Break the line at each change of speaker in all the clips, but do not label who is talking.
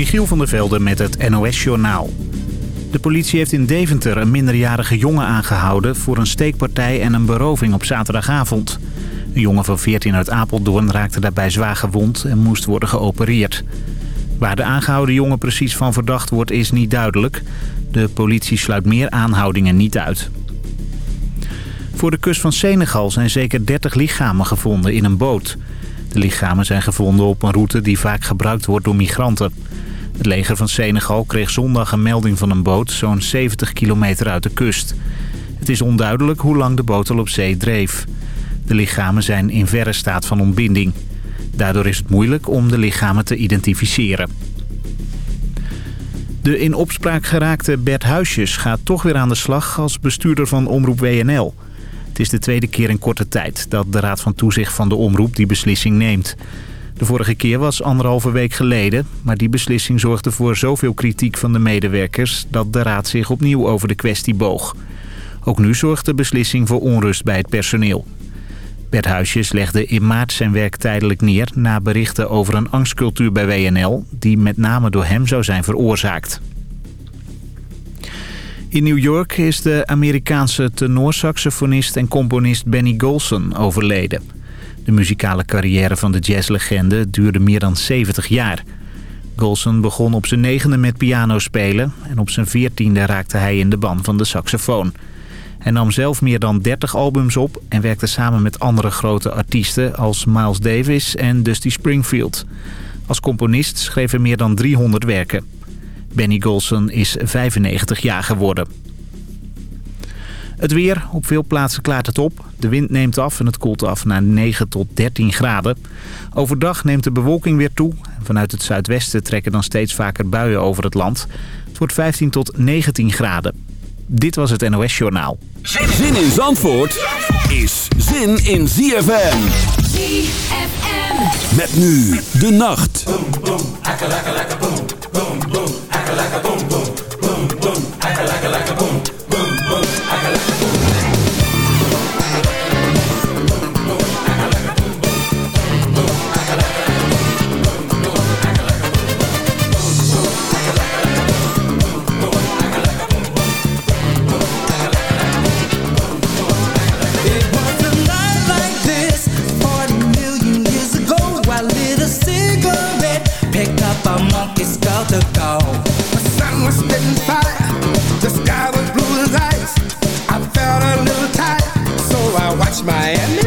Michiel van der Velde met het NOS-journaal. De politie heeft in Deventer een minderjarige jongen aangehouden... voor een steekpartij en een beroving op zaterdagavond. Een jongen van 14 uit Apeldoorn raakte daarbij zwaar gewond en moest worden geopereerd. Waar de aangehouden jongen precies van verdacht wordt is niet duidelijk. De politie sluit meer aanhoudingen niet uit. Voor de kust van Senegal zijn zeker 30 lichamen gevonden in een boot. De lichamen zijn gevonden op een route die vaak gebruikt wordt door migranten. Het leger van Senegal kreeg zondag een melding van een boot zo'n 70 kilometer uit de kust. Het is onduidelijk hoe lang de boot al op zee dreef. De lichamen zijn in verre staat van ontbinding. Daardoor is het moeilijk om de lichamen te identificeren. De in opspraak geraakte Bert Huisjes gaat toch weer aan de slag als bestuurder van Omroep WNL. Is de tweede keer in korte tijd dat de Raad van Toezicht van de Omroep die beslissing neemt. De vorige keer was anderhalve week geleden, maar die beslissing zorgde voor zoveel kritiek van de medewerkers dat de Raad zich opnieuw over de kwestie boog. Ook nu zorgt de beslissing voor onrust bij het personeel. Bert Huisjes legde in maart zijn werk tijdelijk neer... na berichten over een angstcultuur bij WNL... die met name door hem zou zijn veroorzaakt. In New York is de Amerikaanse tenorsaxofonist en componist Benny Golson overleden. De muzikale carrière van de jazzlegende duurde meer dan 70 jaar. Golson begon op zijn negende met piano spelen... en op zijn veertiende raakte hij in de ban van de saxofoon... Hij nam zelf meer dan 30 albums op en werkte samen met andere grote artiesten als Miles Davis en Dusty Springfield. Als componist schreef hij meer dan 300 werken. Benny Golson is 95 jaar geworden. Het weer. Op veel plaatsen klaart het op. De wind neemt af en het koelt af naar 9 tot 13 graden. Overdag neemt de bewolking weer toe. Vanuit het zuidwesten trekken dan steeds vaker buien over het land. Het wordt 15 tot 19 graden. Dit was het NOS Journaal.
Zin in Zandvoort is zin in ZFM.
ZFM.
Met nu de nacht.
boom, boom,
watched Miami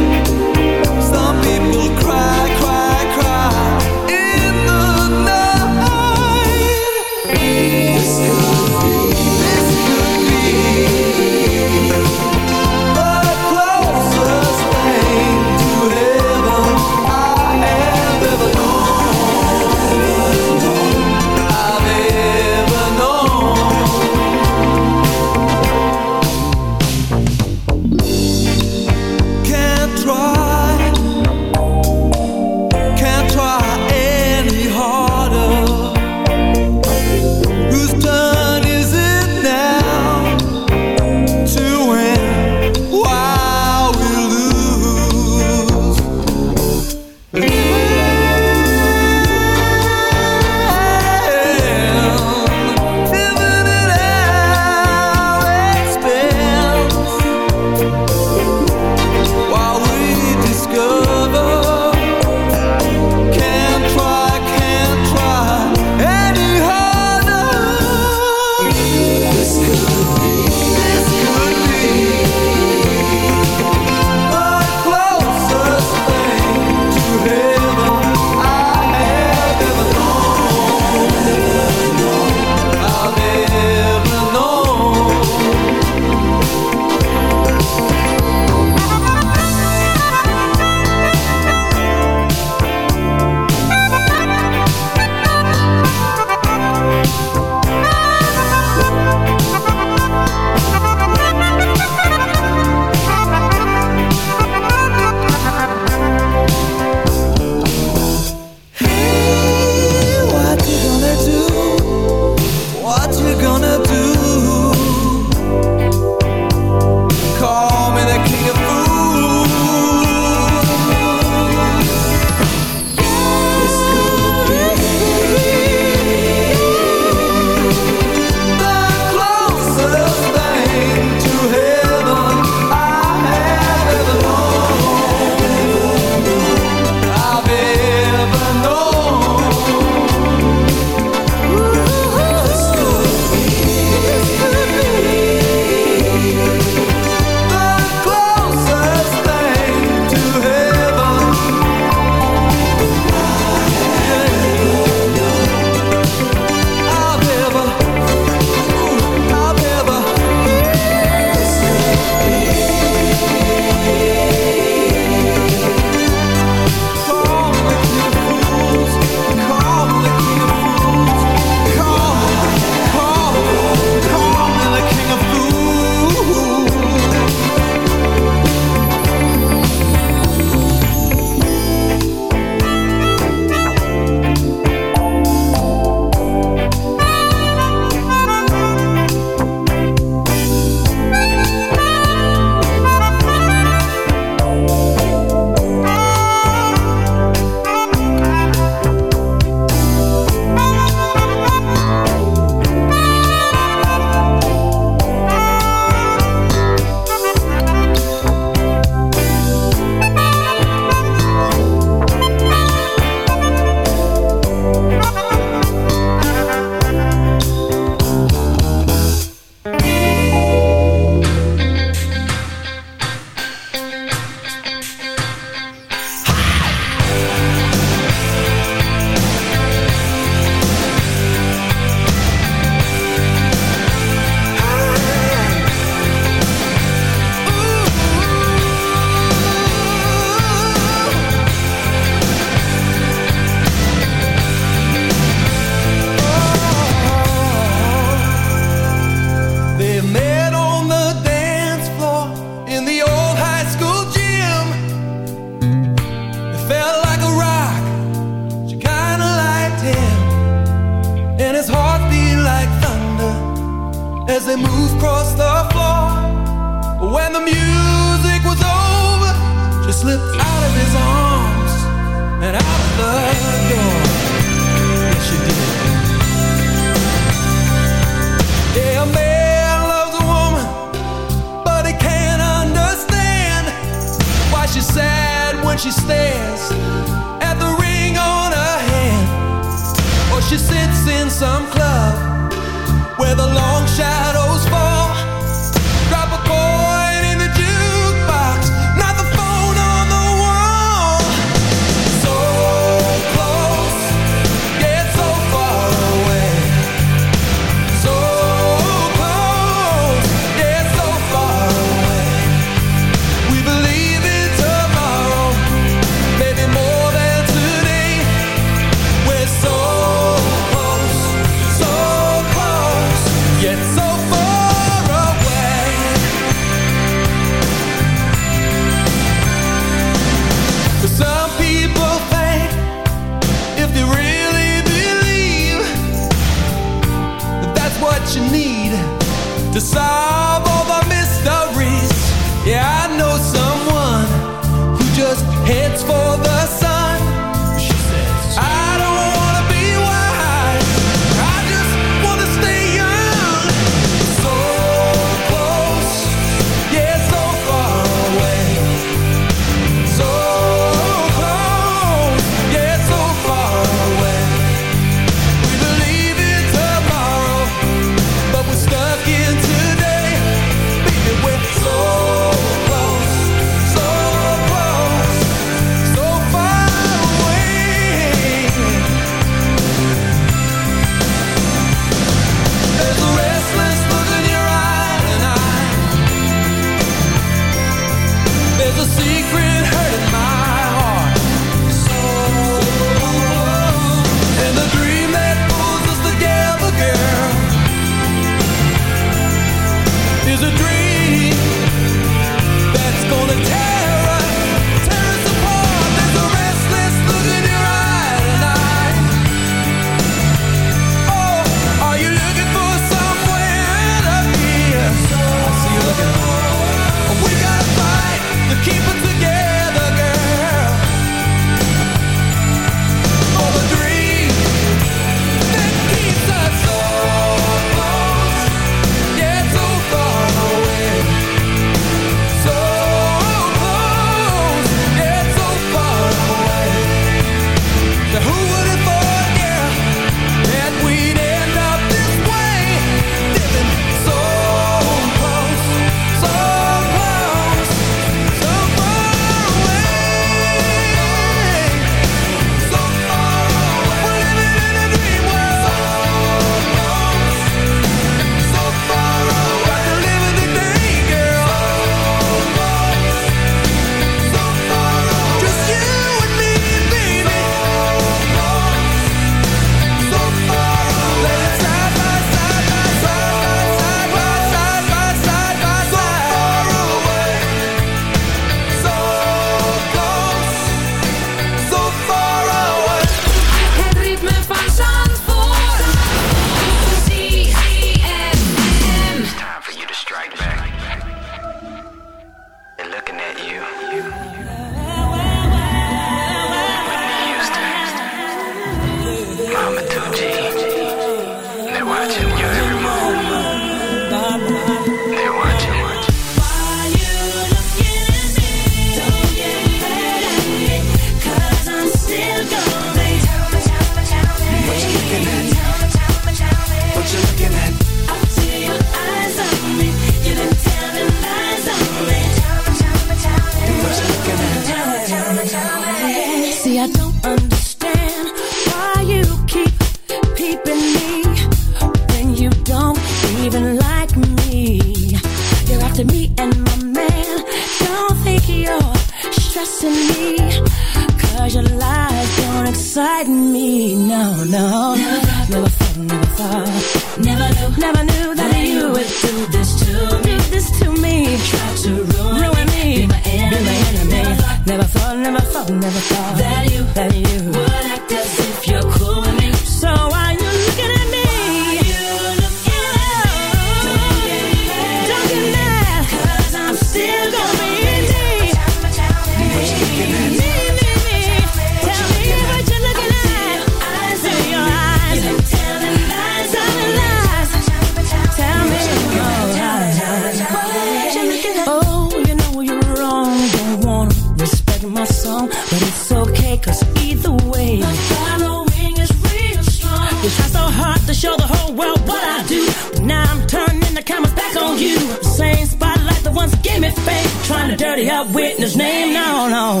his
name, no, no.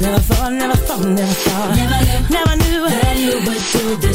Never thought, never thought, never thought. Never knew, never knew but you did.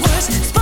Can hear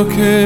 è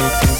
There's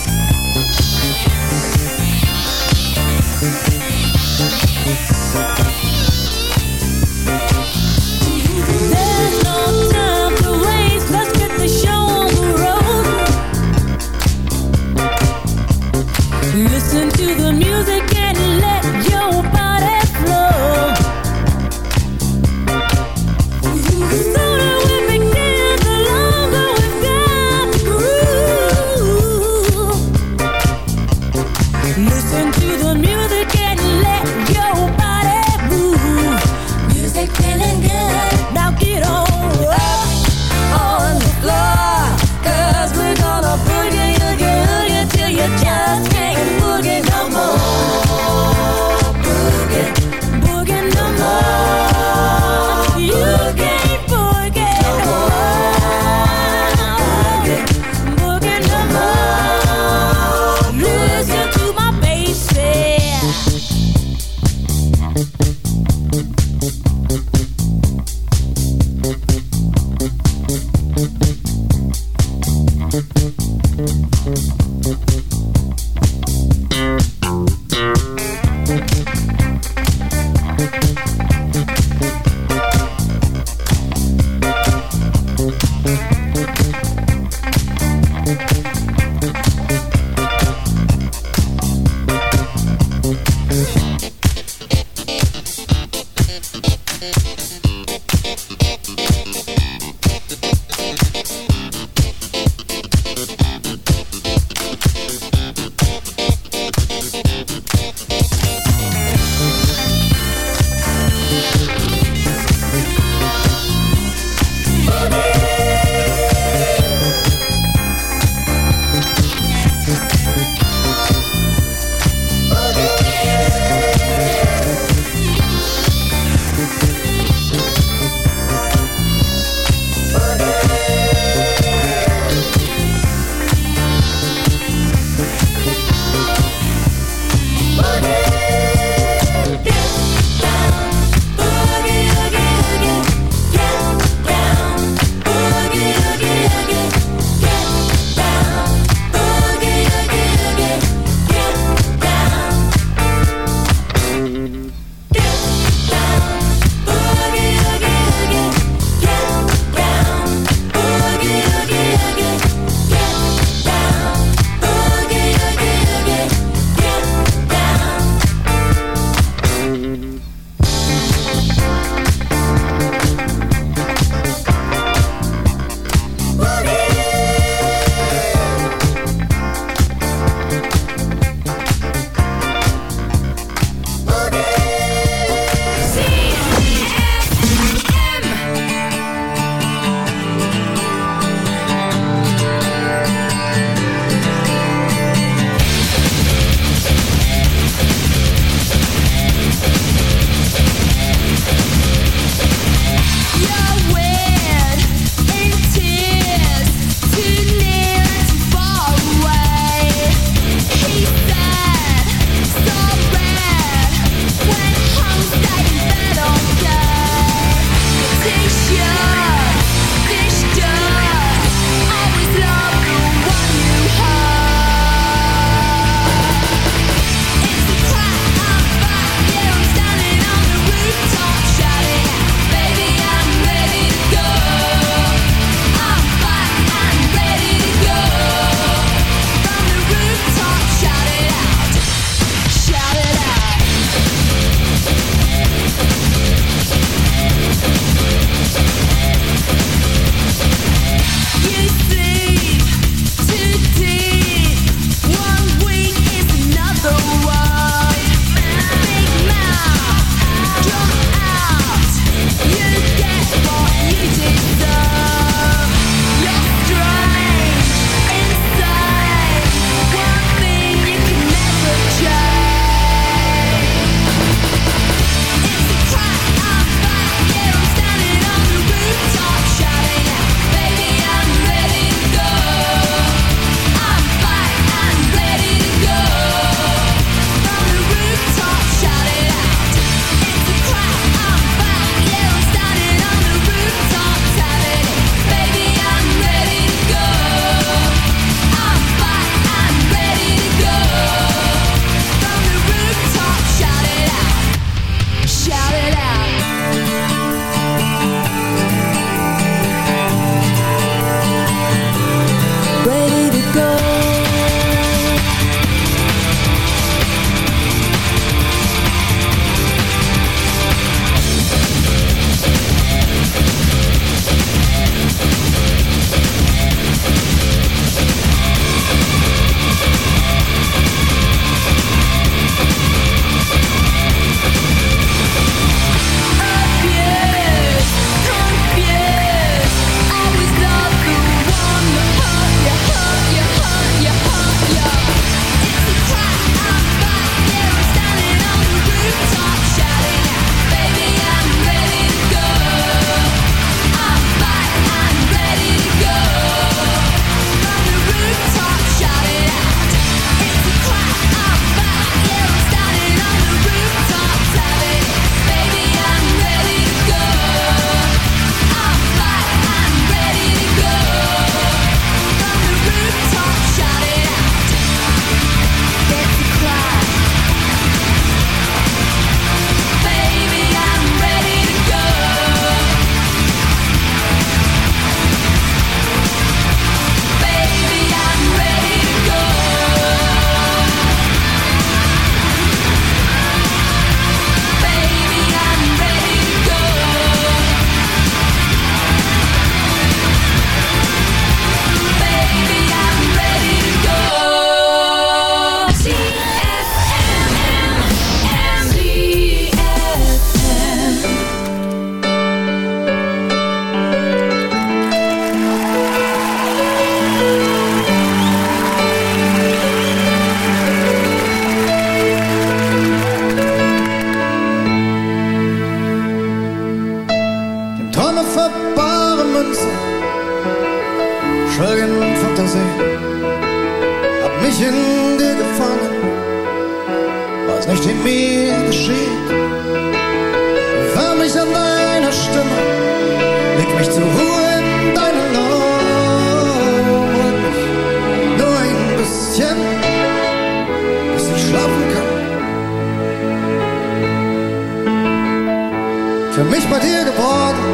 mich bei dir geborgen.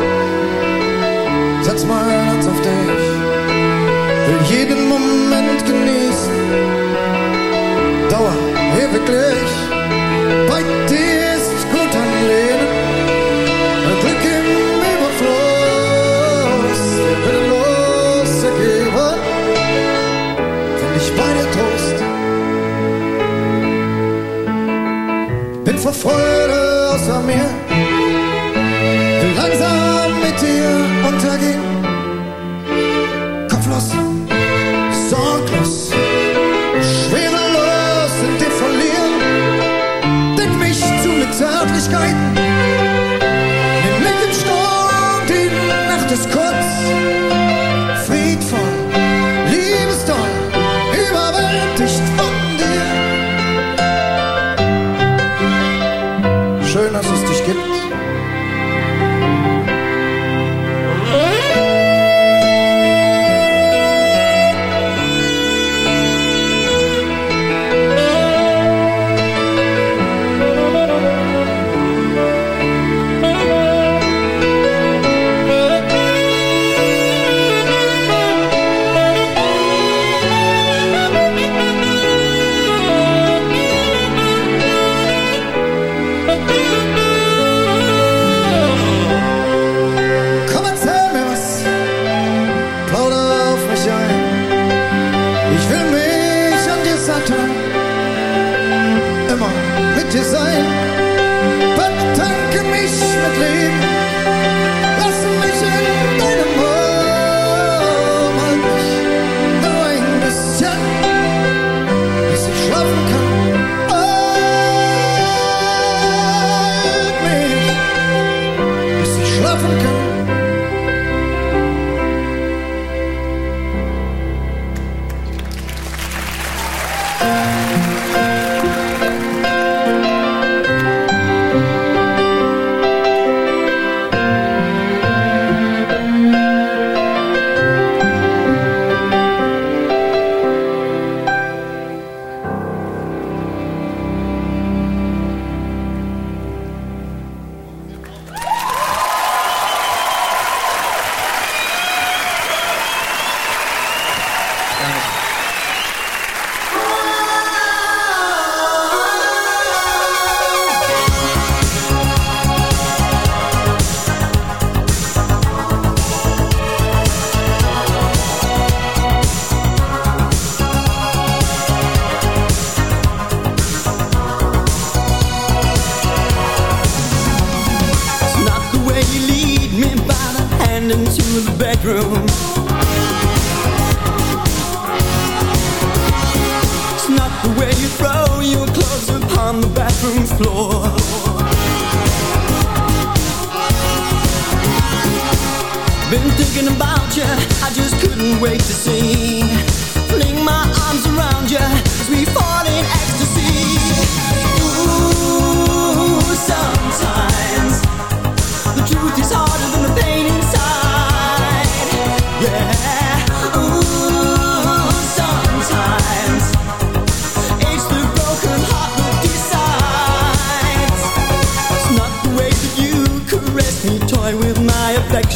Setz mein Herz auf dich, will jeden Moment genießen. Dauer ewiglich.